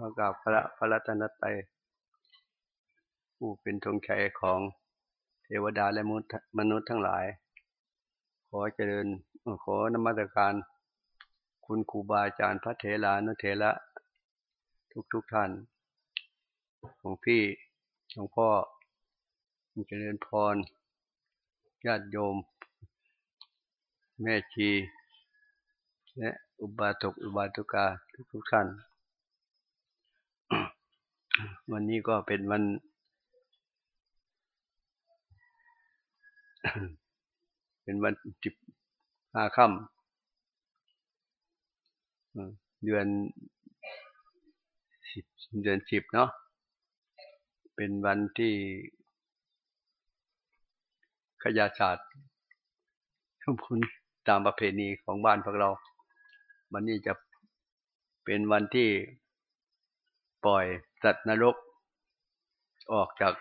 พระกาบพระพระรัตนตรัยผู้เป็นธงชัยของเทวดาและมนุษย์ทั้งหลาย ขอเจริญขอนมัสการ คุณครูบาอาจารย์พระเถรานุเถระทุกทุกท่านของพี่หลวงพ่อเจริญพรญาติโยม แม่ชี และอุบาสกอุบาตุกาทุกทุกท่าน วันนี้ก็เป็นวัน เป็นวันสิบห้าค่ำเดือนสิบเดือนสิบเนาะเป็นวันที่ขยาศาสตร์ทุกคนตามประเพณีของบ้านพวกเรา วันนี้จะเป็นวันที่ปล่อย สัตว์นรกออกจาก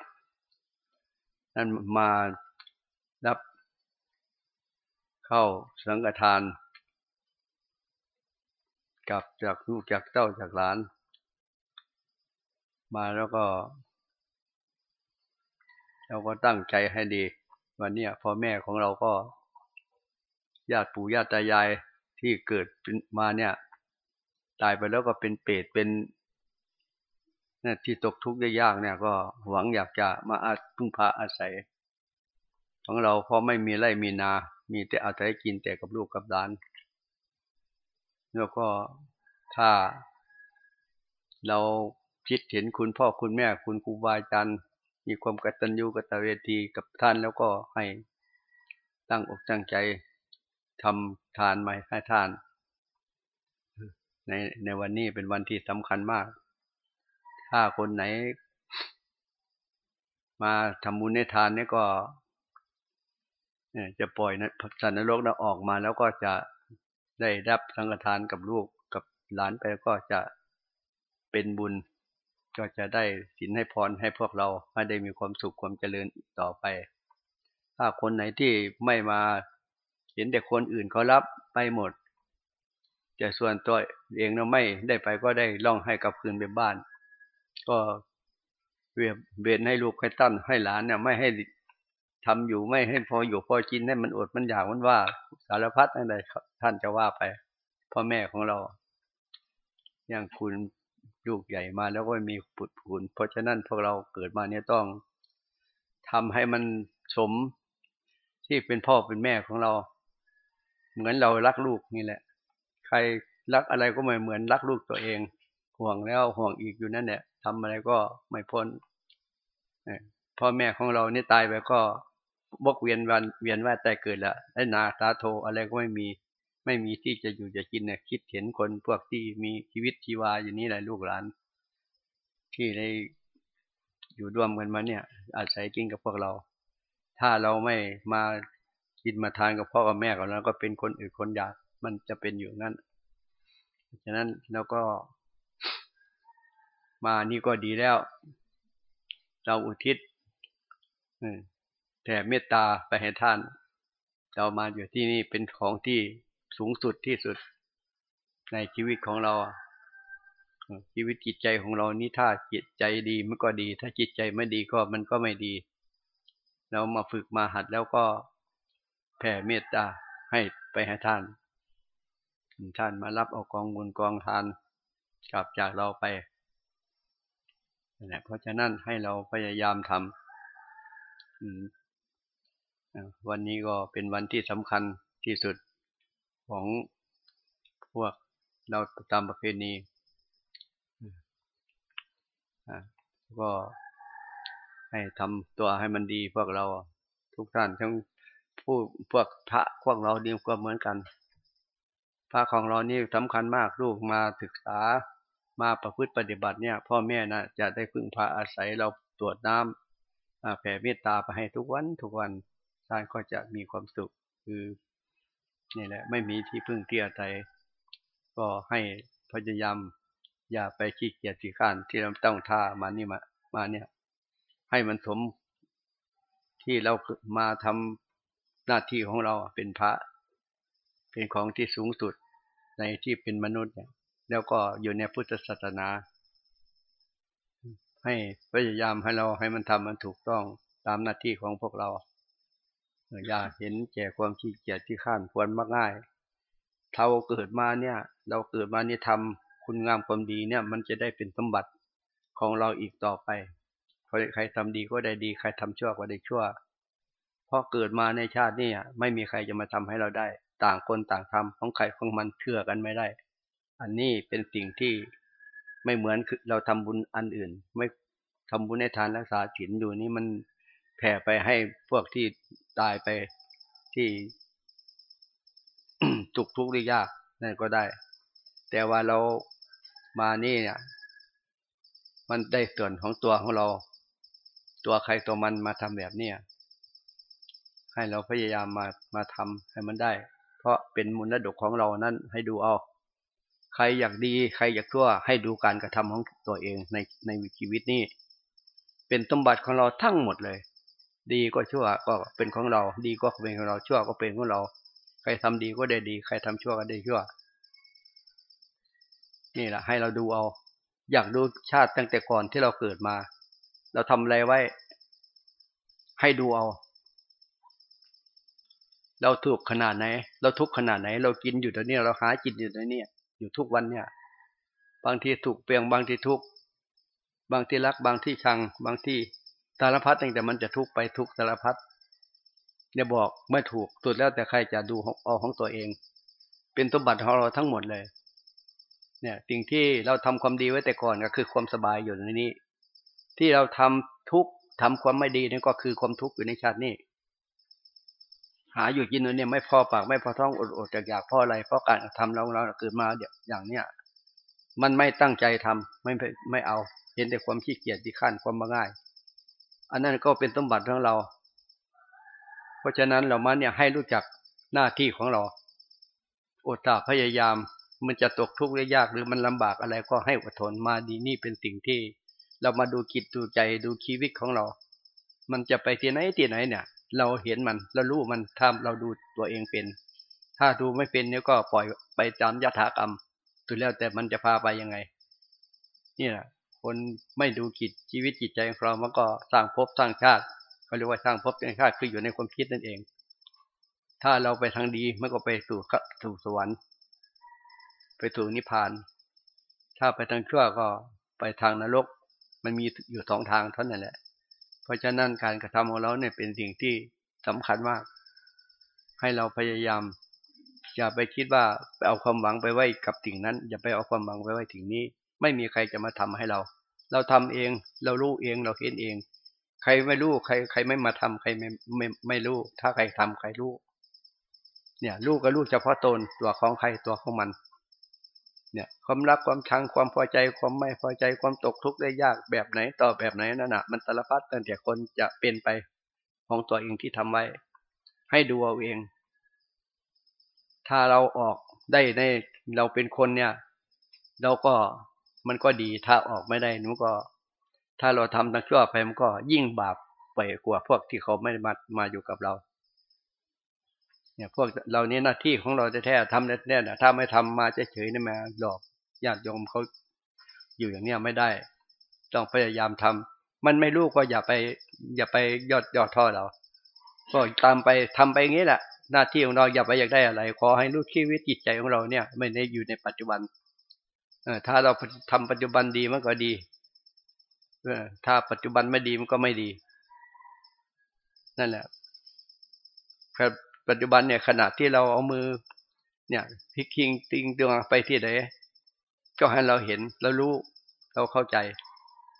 นั่นมารับเข้าสังฆทาน กลับจากลูกจากเต้าจากหลาน มาแล้วก็ เราก็ตั้งใจให้ดี วันนี้พ่อแม่ของเราก็ ญาติปู่ญาติตายายที่เกิดมาเนี่ย ตายไปแล้วก็เป็นเปรตเป็น ที่ตกทุกข์ได้ยากเนี่ย ก็หวังอยากจะมาอาพึ่งพาอาศัย ของเราเพราะไม่มีไร่มีนา มีแต่อาศัยกินแต่กับลูกกับหลาน แล้วก็ถ้าเราคิดเห็นคุณพ่อคุณแม่คุณครูบาอาจารย์มีความกตัญญูกตเวทีกับท่านแล้วก็ให้ตั้งอกตั้งใจทำทานใหม่ให้ท่าน ในในวันนี้เป็นวันที่สำคัญมาก ถ้าคนไหน มาทำบุญในทานนี่ก็จะปล่อยนะสัตว์นรกนะออกมาแล้วก็จะได้รับสังฆทานกับลูกกับหลานไปก็จะเป็นบุญ ก็จะได้สินให้พรให้พวกเราให้ได้มีความสุขความเจริญต่อไป ถ้าคนไหนที่ไม่มาเห็นแต่คนอื่นเขารับไปหมดแต่ส่วนตัวเองเราไม่ได้ไปก็ได้ล่องให้กับคืนไปบ้าน ก็เวียเวนให้ลูกให้ตั้นให้หลานเนี่ยไม่ให้ทำอยู่ไม่ให้พออยู่พอกินให้มันอดมันอยากมันว่า สารพัดอะไรท่านจะว่าไปพ่อแม่ของเรา อย่างคุณลูกใหญ่มาแล้วก็มีปุดผุนเพราะฉะนั้นพวกเราเกิดมาเนี่ยต้องทำให้มันสมที่เป็นพ่อเป็นแม่ของเรา เหมือนเรารักลูกนี่แหละ ใครรักอะไรก็ไม่เหมือนรักลูกตัวเอง ห่วงแล้วห่วงอีกอยู่นั่นแหละ ทำอะไรก็ไม่พ้นพ่อแม่ของเรานี่ตายไปก็บกเวียนวันเวียนว่าแต่เกิดละไอ้นาตาโทอะไรก็ไม่มี ไม่มีที่จะอยู่จะกินเนี่ยคิดเห็นคนพวกที่มีชีวิตชีวาอย่างนี้แหละลูกหลาน ที่ได้อยู่ร่วมกันมาเนี่ย อาศัยกินกับพวกเรา ถ้าเราไม่มากินมาทานกับพ่อกับแม่ของเราก็เป็นคนอื่นคนอยากมันจะเป็นอยู่งั้นฉะนั้นแล้วก็ มานี่ก็ดีแล้ว เราอุทิศแต่เมตตาไปให้ท่าน เรามาอยู่ที่นี่เป็นของที่สูงสุดที่สุด ในชีวิตของเรา ชีวิตจิตใจของเรานี่ถ้าจิตใจดีมันก็ดี ถ้าจิตใจไม่ดีก็มันก็ไม่ดี เรามาฝึกมาหัดแล้วก็แผ่เมตตาให้ไปให้ท่าน ท่านมารับเอากองบุญกองทานกลับจากเราไป เพราะฉะนั้นให้เราพยายามทำวันนี้ก็เป็นวันที่สำคัญที่สุดของพวกเราตามประเพณีก็ให้ทำตัวให้มันดีพวกเราทุกท่านทั้งผู้พวกพระพวกเราเดีก็เหมือนกัน พระของเรานี่สำคัญมากลูกมาศึกษา มาประพฤติปฏิบัติเนี่ยพ่อแม่นะจะได้พึ่งพาอาศัยเราตรวจน้ำแผ่เมตตาไปให้ทุกวันทุกวันท่านก็จะมีความสุขคือนี่แหละไม่มีที่พึ่งที่อาศัยก็ให้พยายามอย่าไปขี้เกียจขี้ข้านที่เราต้องท่ามานี่มามาเนี่ย ให้มันสมที่เรามาทำหน้าที่ของเราเป็นพระ เป็นของที่สูงสุดในที่เป็นมนุษย์เนี่ย แล้วก็อยู่ในพุทธศาสนา ให้พยายามให้เราให้มันทำมันถูกต้องตามหน้าที่ของพวกเรา อย่าเห็นแก่ความขี้เกียจที่ข้านควรมากง่ายเราเกิดมาเนี่ย เราเกิดมานี่ทำคุณงามความดีเนี่ย มันจะได้เป็นสมบัติของเราอีกต่อไปใครทำดีก็ได้ดี ใครทำชั่วก็ได้ชั่ว เพราะเกิดมาในชาตินี้ไม่มีใครจะมาทำให้เราได้ ต่างคนต่างทำของใครของมันเชื่อกันไม่ได้ อันนี้เป็นสิ่งที่ไม่เหมือนคือเราทำบุญอันอื่น ไม่ทำบุญในทานรักษาศีลอยู่นี่มันแผ่ไปให้พวกที่ตายไปที่ทุกทุกข์ได้ยากนั่นก็ได้ แต่ว่าเรามานี่เนี่ย มันได้ส่วนของตัวของเรา ตัวใครตัวมันมาทำแบบเนี้ยให้เราพยายามมามาทำให้มันได้ เพราะเป็นมูลนดกของเรานั้นให้ดูเอา ใครอยากดีใครอยากชั่วให้ดูการกระทำของตัวเองในในชีวิตนี้ เป็นสมบัติของเราทั้งหมดเลย ดีก็ชั่วก็เป็นของเรา ดีก็เป็นของเราชั่วก็เป็นของเรา ใครทำดีก็ได้ดี ใครทำชั่วก็ได้ชั่ว นี่แหละให้เราดูเอา อยากดูชาติตั้งแต่ก่อนที่เราเกิดมา เราทำอะไรไว้ ให้ดูเอาเราถูกขนาดไหน เราทุกขนาดไหน เรากินอยู่ตอนนี้ เราหากินอยู่ตอนนี้ อยู่ทุกวันเนี่ย บางทีถูกเปลี่ยงบางทีทุกบางที่รักบางที่ชัง บางที่สารพัดตั้งแต่มันจะทุกไปทุกสารพัดเนี่ยบอกไม่ถูกสุดแล้วแต่ใครจะดูเอาของตัวเอง เป็นสมบัติของเราทั้งหมดเลย เนี่ยสิ่งที่เราทำความดีไว้แต่ก่อนก็คือความสบายอยู่ในนี้ ที่เราทำทุกทำความไม่ดีนี่นก็คือความทุกข์อยู่ในชาตินี้ หาอยู่กินเนี่ยไม่พอปากไม่พอท้องอดอดอยากอยากเพราะอะไรเพราะการทำเราเราเกิดมาเดี๋ยวอย่างเนี้ยมันไม่ตั้งใจทำไม่ไม่เอา เห็นแต่ความขี้เกียจที่ขั้นความมาง่าย อันนั้นก็เป็นสมบัติของเรา เพราะฉะนั้นเรามาเนี่ยให้รู้จักหน้าที่ของเราอดตาพยายาม มันจะตกทุกข์ได้ยากหรือมันลำบากอะไรก็ให้อดทนมาดีนี่เป็นสิ่งที่ เรามาดูจิตดูใจดูชีวิตของเรา มันจะไปที่ไหนที่ไหนเนี่ย เราเห็นมันเรารู้มันถ้าเราดูตัวเองเป็น ถ้าดูไม่เป็นเนี่ยก็ปล่อยไปตามยถากรรมสุดแล้วแต่มันจะพาไปยังไง นี่แหละคนไม่ดูจิตชีวิตจิตใจของเรามันก็สร้างภพสร้างชาติเขาเรียกว่าสร้างภพสร้างชาติคืออยู่ในความคิดนั่นเอง ถ้าเราไปทางดีมันก็ไปสู่สู่สวรรค์ ไปสู่นิพพาน ถ้าไปทางชั่วก็ไปทางนรก มันมีอยู่สองทางเท่านั้นแหละ เพราะฉะนั้นการกระทำของเราเนี่ยเป็นสิ่งที่สำคัญมาก ให้เราพยายาม อย่าไปคิดว่าไปเอาความหวังไปไว้กับสิ่งนั้น อย่าไปเอาความหวังไปไว้ถึงนี้ ไม่มีใครจะมาทำให้เรา เราทำเอง เรารู้เองเราเห็นเอง ใครไม่รู้ใคร ใครไม่มาทำใครไม่ไม่ไม่รู้ ถ้าใครทำใครรู้เนี่ยรู้ก็รู้เฉพาะตนตัวของใครตัวของมัน เนี่ยความรักความชังความพอใจความไม่พอใจความตกทุกข์ได้ยากแบบไหนต่อแบบไหนนั่นนะมันสารพัดตั้งแต่คนจะเป็นไปของตัวเองที่ทำไว้ ให้ดูเอาเอง ถ้าเราออกได้ในเราเป็นคนเนี่ย เราก็มันก็ดีถ้าออกไม่ได้นูก็ ถ้าเราทำทั้งชั่วไปมันก็ยิ่งบาปไปกว่าพวกที่เขาไม่มามาอยู่กับเรา เนี่ยพวกเรานี้หน้าที่ของเราจะแท้ทำแน่ๆนะถ้าไม่ทำมาเฉยๆนี่มาหลอกญาติโยมเขาอยู่อย่างเนี้ยไม่ได้ ต้องพยายามทำมันไม่รู้ก็อย่าไป อย่าไปยอดยอดท่อเรา ก็ตามไปทำไปอย่างนี้แหละ หน้าที่ของเราอย่าไปอยากได้อะไร ขอให้รู้ชีวิตจิตใจของเราเนี่ย ไม่ได้อยู่ในปัจจุบันเออถ้าเราทำปัจจุบันดีมันก็ดีถ้าปัจจุบันไม่ดีมันก็ไม่ดี นั่นแหละ ปัจจุบันเนี่ยขณะที่เราเอามือ เนี่ยพลิกคิงติงดวงไปที่ไหนก็ให้เราเห็นเรารู้เราเข้าใจ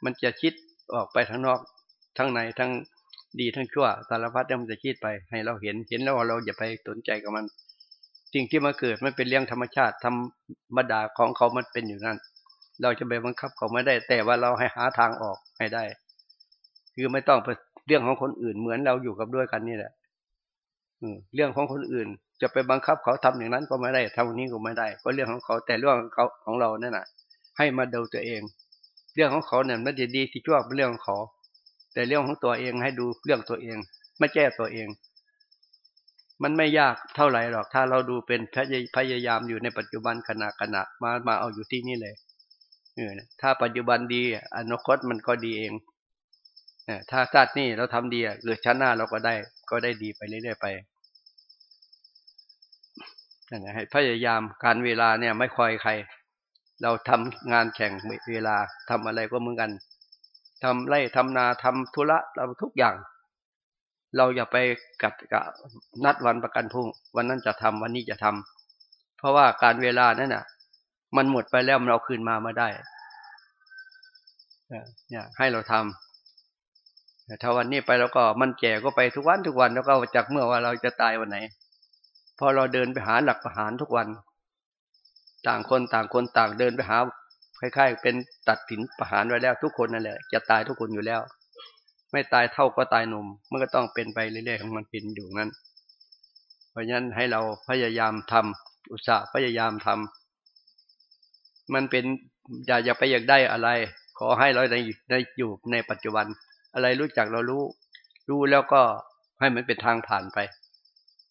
มันจะคิดออกไปทั้งนอกทั้งในทั้งดีทั้งชั่วสารพัดมันจะคิดไป ให้เราเห็นเห็นแล้วเราอย่าไปสนใจกับมัน สิ่งที่มาเกิดมันเป็นเรื่องธรรมชาติธรรมดาของเขามันเป็นอยู่นั่น เราจะไปบังคับเขาไม่ได้ แต่ว่าเราให้หาทางออกให้ได้ คือไม่ต้องไปเรื่องของคนอื่นเหมือนเราอยู่กับด้วยกันนี่แหละ เรื่องของคนอื่น จะไปบังคับเขาทำอย่างนั้นก็ไม่ได้ทำนี้ก็ไม่ได้ ก็เรื่องของเขาแต่เรื่องของเขาของเราเนี่ยนะให้มาดูตัวเอง เรื่องของเขาเนี่ยไม่ดีดีที่ชั่วเป็นเรื่องของเขา แต่เรื่องของตัวเองให้ดูเรื่องตัวเอง ไม่แก้ตัวเอง มันไม่ยากเท่าไหร่หรอก ถ้าเราดูเป็นพยายามอยู่ในปัจจุบันขณะขณะมามาเอาอยู่ที่นี่เลยเออถ้าปัจจุบันดีอนาคตมันก็ดีเองถ้าชาตินี้เราทำดีเกิดชาติหน้าเราก็ได้ ก็ได้ดีไปเรื่อยๆไปนั่นให้พยายามการเวลาเนี่ย ไม่คอยใคร เราทำงานแข่งเวลาทำอะไรก็เหมือนกันทำไร่ทำนาทำธุระเราทุกอย่าง เราอย่าไปกัดกะนัดวันประกันพรุ่ง วันนั้นจะทำวันนี้จะทำเพราะว่าการเวลานั้นน่ะ มันหมดไปแล้วมันเอาคืนมาไม่ได้เนี่ยให้เราทำ ถ้าวันนี้ไปแล้วก็มันแก่ก็ไปทุกวันทุกวันแล้วก็จากเมื่อว่าเราจะตายวันไหน พอเราเดินไปหาหลักประหารทุกวัน ต่างคนต่างคนต่างเดินไปหาคล้ายๆ เป็นตัดสินประหารไว้แล้วทุกคนนั่นแหละจะตายทุกคนอยู่แล้ว ไม่ตายเท่าก็ตายหนุ่มมันก็ต้องเป็นไปเรื่อยๆของมันเป็นอยู่นั้น เพราะฉะนั้นให้เราพยายามทำอุตสาห์พยายามทำมันเป็นอย่าอย่าไปอยากได้อะไร ขอให้เราในในอยู่ในปัจจุบัน อะไรรู้จักเรารู้ รู้แล้วก็ให้มันเป็นทางผ่านไป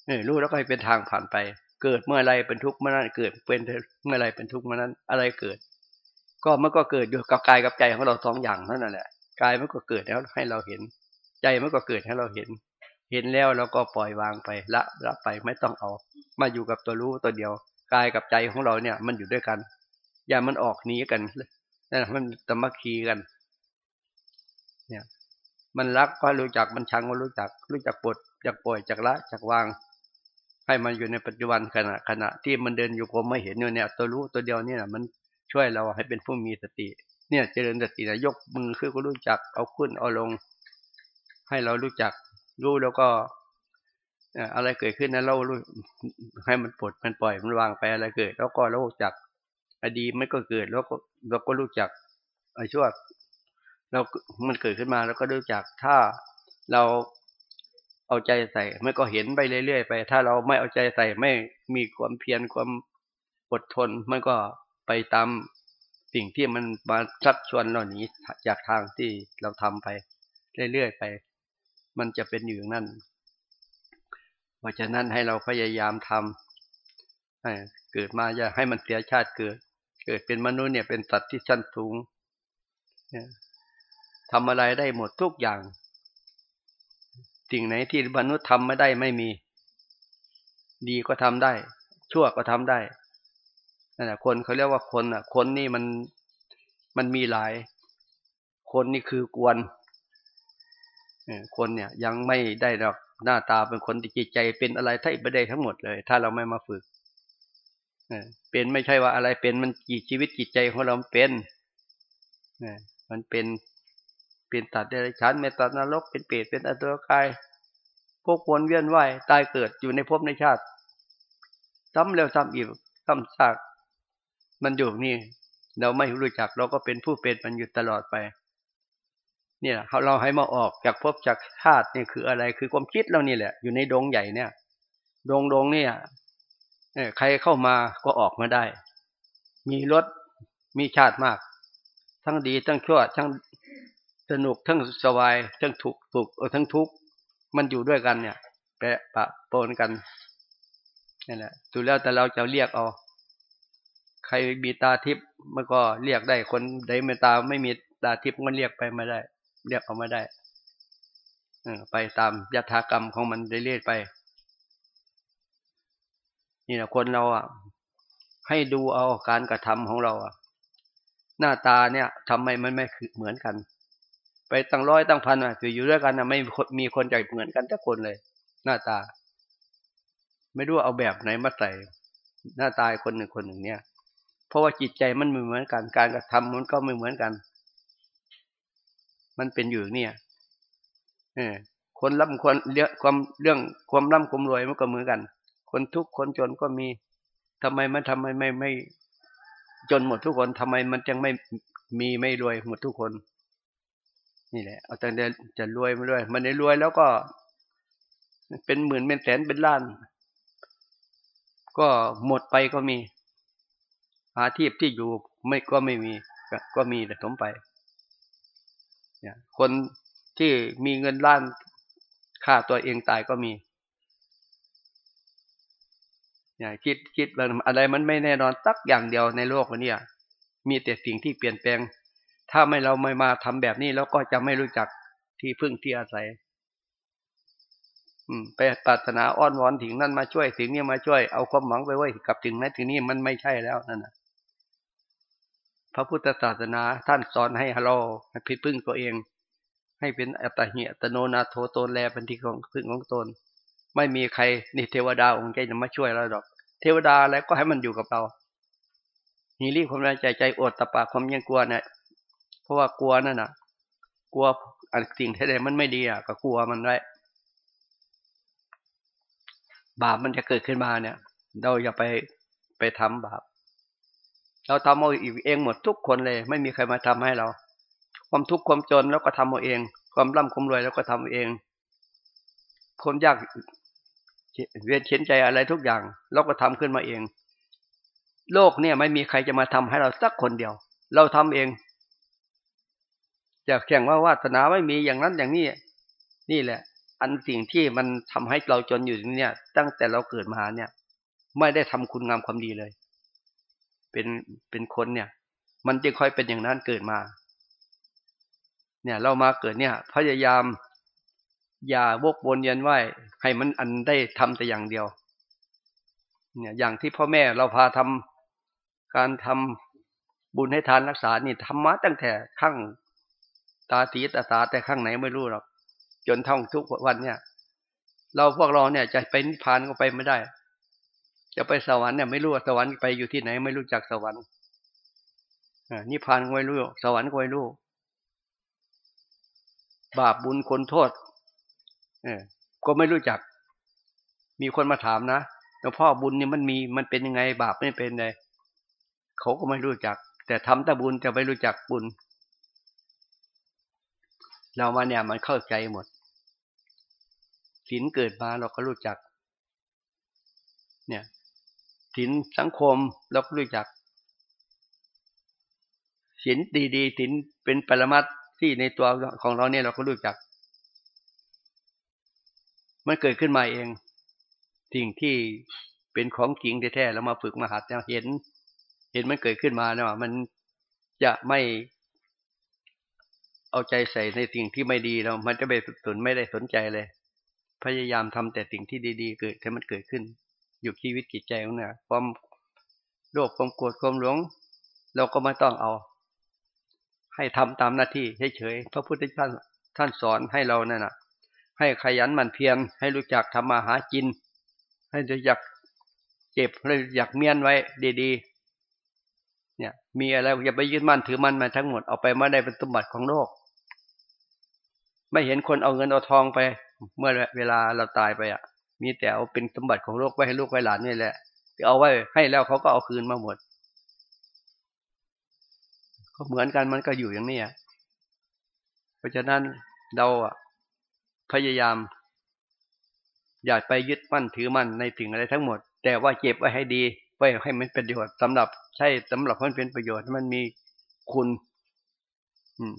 เออรู้แล้วก็ให้เป็นทางผ่านไป เกิดเมื่อไรเป็นทุกข์เมื่อนั้นเกิดเป็นเมื่อไรเป็นทุกข์เมื่อนั้น อะไรเกิด ก็มันก็เกิดอยู่กับกายกับใจของเราสองอย่างเท่านั่นแหละกายมันก็เกิดแล้วให้เราเห็น ใจมันก็เกิดให้เราเห็น เห็นแล้วเราก็ปล่อยวางไปละละไปไม่ต้องเอา มาอยู่กับตัวรู้ตัวเดียวกายกับใจของเราเนี่ย มันอยู่ด้วยกัน อย่ามันออกหนีกันนั่นมันตมัคคีกัน เนี่ย มันรักก็รู้จักมันชังก็รู้จัก รู้จักปลดจักปล่อยจักละจักวาง ให้มันอยู่ในปัจจุบันขณะขณะที่มันเดินอยู่ก็ไม่เห็นเนี่ยตัวรู้ตัวเดียวนี่นะมันช่วยเราให้เป็นผู้มีสติ เนี่ยเจริญสตินะยกมือขึ้นก็รู้จักเอาขึ้นเอาลง ให้เรารู้จัก รู้แล้วก็อะไรเกิดขึ้นนะเรารู้ให้มันปลดมันปล่อยมันวางไปอะไรเกิด แล้วก็รู้จักอดีตไม่ก็เกิดแล้วก็เราก็รู้จักไอ้ชั่ว เรา มันเกิดขึ้นมาแล้วก็รู้จักถ้าเราเอาใจใส่ไม่ก็เห็นไปเรื่อยๆไป ถ้าเราไม่เอาใจใส่ไม่มีความเพียรความอดทน มันก็ไปตามสิ่งที่มันมาชักชวนเราหนีจากทางที่เราทำไป เรื่อยๆไป มันจะเป็นอยู่นั่นเพราะฉะนั้นให้เราพยายามทำให้เกิดมาอย่าให้มันเสียชาติเกิด เกิดเป็นมนุษย์เนี่ยเป็นสัตว์ที่ชั้นสูง ทำอะไรได้หมดทุกอย่าง สิ่งไหนที่มนุษย์ทำไม่ได้ไม่มี ดีก็ทำได้ ชั่วก็ทำได้นั่นแหละคนเขาเรียกว่าคนอะ คนนี่มันมันมีหลาย คนนี่คือกวนคนเนี่ย ยังไม่ได้ดอกหน้าตาเป็นคนที่จิตใจเป็นอะไรไทยไม่ได้ทั้งหมดเลย ถ้าเราไม่มาฝึกเป็นไม่ใช่ว่าอะไรเป็นมันจิตชีวิตจิตใจของเราเป็นมันเป็น เป็นตัดเดรัจฉานเมตตานรกเป็นเปรตเป็นอตุรกายพวกวนเวียนว่ายตายเกิดอยู่ในภพในชาติซ้ำแล้วซ้ำอีกซ้ำซากมันอยู่นี่เราไม่รู้จักเราก็เป็นผู้เป็นมันอยู่ตลอดไป เนี่ยเขาเราให้มาออกจากภพจากชาตินี่คืออะไรคือความคิดเรานี่แหละ อยู่ในดงใหญ่เนี่ย ดงดงเนี่ยใครเข้ามาก็ออกมาได้ มีรถมีชาติมาก ทั้งดีทั้งชั่วทั้ง สนุกทั้งสบายทั้งถูกถูกเออทั้งทุกข์มันอยู่ด้วยกันเนี่ยแปะปะปนกันนี่แหละดูแล้วแต่เราจะเรียกเอาใครมีตาทิพย์มันก็เรียกได้คนใดไม่ตาไม่มีตาทิพย์มันเรียกไปไม่ได้ เรียกเอาไม่ได้ไปตามยถากรรมของมันเรื่อยๆไป นี่แหละคนเราอะ ให้ดูเอาการกระทำของเราอะ หน้าตาเนี่ยทำไมมันไม่เหมือนกัน ไปตั้งร้อยตั้งพันอะคืออยู่ด้วยกันนะไม่มีคนใจเหมือนกันทุกคนเลย หน้าตา ไม่รู้เอาแบบไหนมาใส่หน้าตาคนหนึ่งคนหนึ่งเนี่ย เพราะว่าจิตใจมันไม่เหมือนกัน การกระทำมันก็ไม่เหมือนกัน มันเป็นอยู่เนี่ยเออคนร่ำคนเรื่องความเรื่องความร่ำความรวยมันก็เหมือนกัน คนทุกคนจนก็มีทำไมมันทำไมไม่ไม่จนหมดทุกคนทำไมมันจึงไม่มีไม่รวยหมดทุกคน นี่แหละ เอาแต่จะรวยมาด้วย มันได้รวยแล้วก็ เป็นหมื่นเป็นแสนเป็นล้าน ก็หมดไปก็มีอาชีพที่อยู่ไม่ก็ไม่มี ก็มีแต่สมไปเนี่ยคนที่มีเงินล้านฆ่าตัวเองตายก็มีเนี่ยคิดคิดอะไรมันไม่แน่นอนสักอย่างเดียวในโลกวันนี้มีแต่สิ่งที่เปลี่ยนแปลง ถ้าไม่เราไม่มาทำแบบนี้เราก็จะไม่รู้จักที่พึ่งที่อาศัย อืมไปปรารถนาอ้อนวอนถึงนั่นมาช่วยถึงนี้มาช่วยเอาความหวังไปไว้กับถึงนั้นถึงนี้มันไม่ใช่แล้วนั่นนะพระพุทธศาสนาท่านสอนให้เราให้พึ่งตัวเอง ให้เป็นอัตหิอัตโนนาโถตนแลเป็นที่ของพึ่งของตน ไม่มีใครนี่เทวดาองค์ใจจะมาช่วยเราหรอก เทวดาแล้วก็ให้มันอยู่กับเราหีรีความใจใจอดตะปาความยังกลัวเนี่ย เพราะว่ากลัวนั่นน่ะ กลัวอันสิ่งที่ใดมันไม่ดีอะ ก็กลัวมันไว้บาปมันจะเกิดขึ้นมาเนี่ย เราอย่าไปไปทำบาป เราทำเอาเองหมดทุกคนเลย ไม่มีใครมาทำให้เรา ความทุกข์ความจนแล้วก็ทำเอาเอง ความร่ำความรวยแล้วก็ทำเอาเองคนยากเวียนเข็นใจอะไรทุกอย่าง เราก็ทำขึ้นมาเอง โลกเนี่ยไม่มีใครจะมาทำให้เราสักคนเดียว เราทำเอง อยากแข่งว่าวาสนาไม่มีอย่างนั้นอย่างนี้ นี่แหละ อันสิ่งที่มันทำให้เราจนอยู่เนี่ย ตั้งแต่เราเกิดมาเนี่ย ไม่ได้ทำคุณงามความดีเลย เป็นเป็นคนเนี่ย มันจึงค่อยเป็นอย่างนั้นเกิดมา เนี่ย เรามาเกิดเนี่ย พยายาม อย่าวกวนเย็นไหวให้มันอันได้ทำแต่อย่างเดียว เนี่ยอย่างที่พ่อแม่เราพาทำการทำบุญให้ทานรักษานี่ธรรมะตั้งแต่ขั้ง ตาตีตาตาแต่ข้างไหนไม่รู้หรอกจนท่องทุกวันเนี่ย เราพวกเราเนี่ยจะไปนิพพานก็ไปไม่ได้ จะไปสวรรค์เนี่ยไม่รู้สวรรค์ไปอยู่ที่ไหนไม่รู้จักสวรรค์นิพพานก็ไม่รู้ สวรรค์ก็ไม่รู้ บาปบุญคนโทษเออก็ไม่รู้จัก มีคนมาถามนะหลวงพ่อบุญนี่มันมีมันเป็นยังไง บาปไม่เป็นไงเขาก็ไม่รู้จัก แต่ทำแต่บุญจะไม่รู้จักบุญ เรามาเนี่ยมันเข้าใจหมดศีลเกิดมาเราก็รู้จัก เนี่ยศีลสังคมเราก็รู้จักศีลดีๆศีลเป็นปรมัตที่ในตัวของเราเนี่ยเราก็รู้จัก มันเกิดขึ้นมาเอง สิ่งที่เป็นของจริงแท้ๆเรามาฝึกมาหัดเห็น เห็นมันเกิดขึ้นมาเนี่ยมันจะไม่ เอาใจใส่ในสิ่งที่ไม่ดีเรา มันจะไปสนไม่ได้สนใจเลย พยายามทำแต่สิ่งที่ดี ๆ เกิดให้มันเกิดขึ้น อยู่ชีวิตจิตใจของเนี่ยความโลภความโกรธความหลง เราก็ไม่ต้องเอา ให้ทำตามหน้าที่เฉยๆพระพุทธเจ้าท่านสอนให้เราเนั่นน่ะให้ขยันหมั่นเพียรให้รู้จักทำมาหากิน ให้รู้จักเจ็บให้รู้จักเมียนไว้ดีๆเนี่ย มีอะไรอย่าไปยึดมั่นถือมันมาทั้งหมดเอาไปไม่ได้เป็นสมบัติของโลก ไม่เห็นคนเอาเงินเอาทองไป เมื่อเวลาเราตายไปอะ มีแต่เอาเป็นสมบัติของโลกไว้ให้ลูกไว้หลานนี่แหละเอาไว้ให้แล้วเขาก็เอาคืนมาหมด ก็เหมือนกันมันก็อยู่อย่างนี้อะเพราะฉะนั้นเราพยายาม อย่าไปยึดมั่นถือมั่นในสิ่งอะไรทั้งหมด แต่ว่าเก็บไว้ให้ดี ไว้ให้มันเป็นประโยชน์สำหรับ ใช่สำหรับมันเป็นประโยชน์มันมีคุณ อืม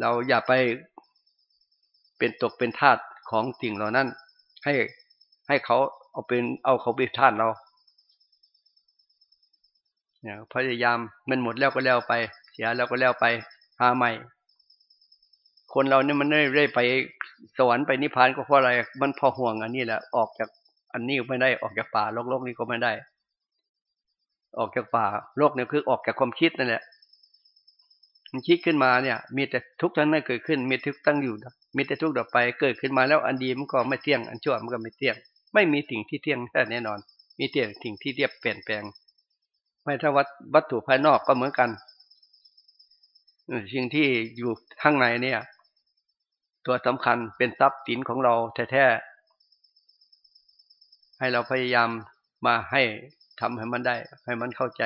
เราอย่าไป เป็นตกเป็นทาสของสิ่งเหล่านั้น ให้ให้เขาเอาเป็นเอาเขาไปท่านเราเนี่ยพยายามมันหมดแล้วก็แล้วไป เสียแล้วก็แล้วไปหาใหม่ คนเราเนี่ยมันไม่ได้ไปสวรรค์ไปนิพพานก็เพราะอะไร มันพอห่วงอันนี้แหละออกจากอันนี้ไม่ได้ออกจากป่าโลกโลกนี้ก็ไม่ได้ ออกจากป่าโลกเนี่ยคือออกจากความคิดนั่นแหละ มันคิดขึ้นมาเนี่ย มีแต่ทุกข์ทั้งนั้นเกิดขึ้น มีทุกข์ตั้งอยู่มีแต่ทุกข์ดับไปเกิดขึ้นมาแล้วอันดีมันก็ไม่เที่ยงอันชั่วมันก็ไม่เที่ยง ไม่มีสิ่งที่เที่ยงแน่นอน มีแต่สิ่งที่เรียบเปลี่ยนแปลงไม่ถ้าวัดวัตถุภายนอกก็เหมือนกันสิ่งที่อยู่ข้างในเนี่ย ตัวสำคัญเป็นทรัพย์สินของเราแท้ๆให้เราพยายามมาให้ทำให้มันได้ ให้มันเข้าใจ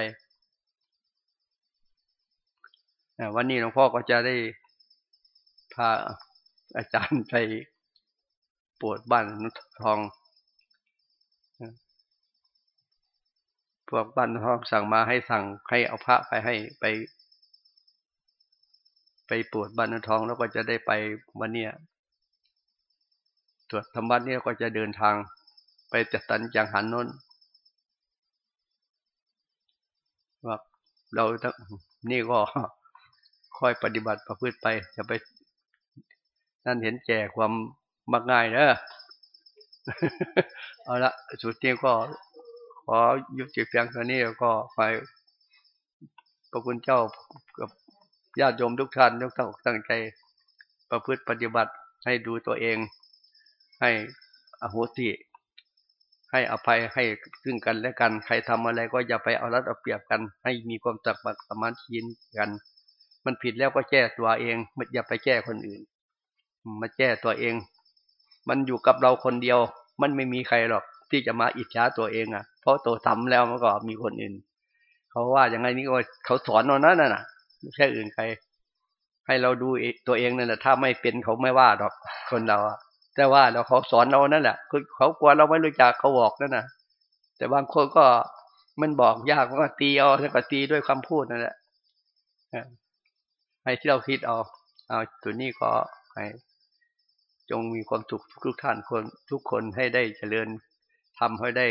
วันนี้หลวงพ่อก็จะได้พาอาจารย์ไปปวดบ้านนุทอง พวกบ้านทองสั่งมาให้สั่งให้เอาพระไปให้ไป ไปปวดบ้านนุทองแล้วก็จะได้ไปวันนี้ตรวจธรรมะเนี่ยก็จะเดินทางไปจัดตันจังหันนนว่าเราทั้งนี่ก็ ค่อยปฏิบัติประพฤติไปจะไปนั่นเห็นแก่ความมักง่ายเนอะเอาละสุดที่ก็ขอยุติเพียงเท่านี้แล้วก็ไปพระคุณเจ้ากับญาติโยมทุกท่านทุกท่านตั้งใจ ประพฤติปฏิบัติให้ดูตัวเอง ให้อโหสิให้อภัยให้ซึ่งกันและกัน ใครทำอะไรก็อย่าไปเอารัดเอาเปรียบกัน ให้มีความสักบักสมานชินกัน มันผิดแล้วก็แก้ตัวเองไม่อย่าไปแก้คนอื่น มาแก้ตัวเอง มันอยู่กับเราคนเดียว มันไม่มีใครหรอกที่จะมาอิจฉาตัวเองอะ เพราะตัวทำแล้วมันก็มีคนอื่น เขาว่าอย่างไงนี่ก็เขาสอนเรานั้นน่ะไม่ใช่อื่นใคร ให้เราดูตัวเองนั่นแหละถ้าไม่เป็นเขาไม่ว่าหรอกคนเราอะแต่ว่าเราเขาสอนเรานั่นแหละคือเขากลัวเราไม่รู้จักเขาบอกนั่นน่ะ แต่บางคนก็มันบอกยากก็ตีเอาแล้วก็ตีด้วยคำพูดนั่นแหละ ให้ที่เราคิดเอาเอาตัวนี้ก็ให้จงมีความสุขทุกท่านคนทุกคนให้ได้เจริญทำให้ได้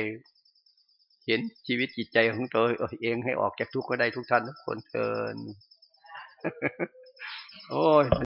เห็นชีวิตจิตใจของตัวเองให้ออกจากทุกข์ก็ได้ทุกท่านทุกคนเทินโอ้ย